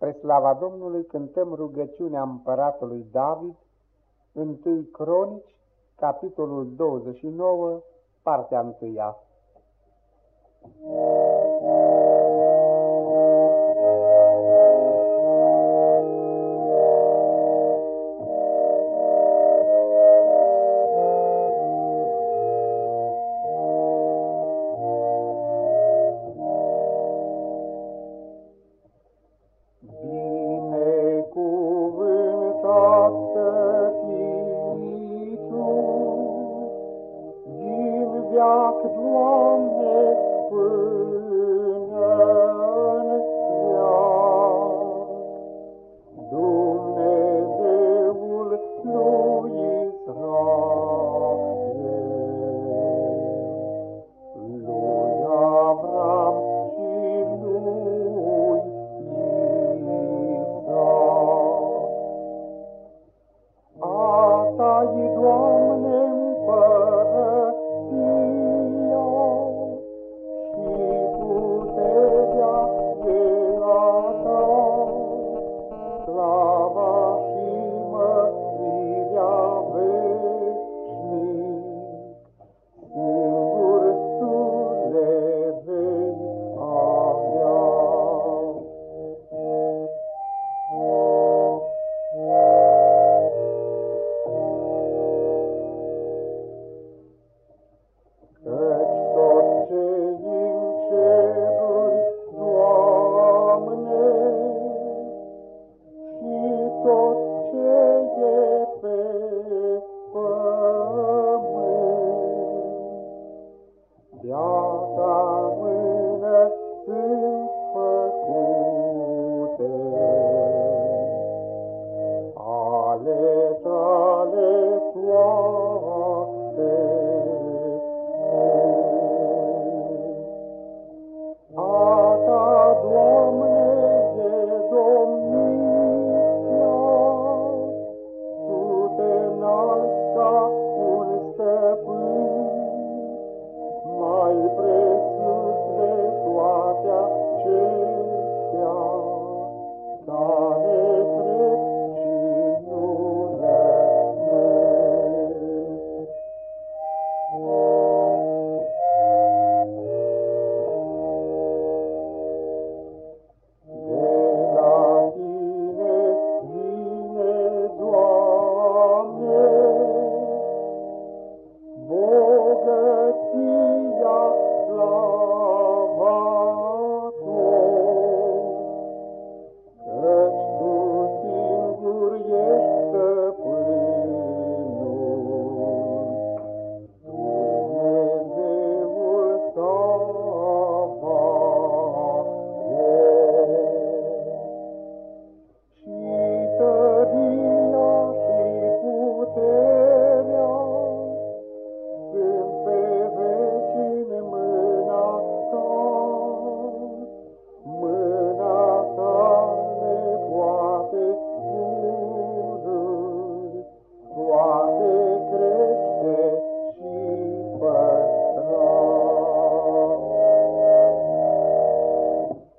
Spre slava Domnului cântăm rugăciunea împăratului David, 1 Cronici, capitolul 29, partea 1. jak dla mnie płynen wiatr. Dumnezeul lui Israel, lui Avram și lui Isaac. A ta e doar wall.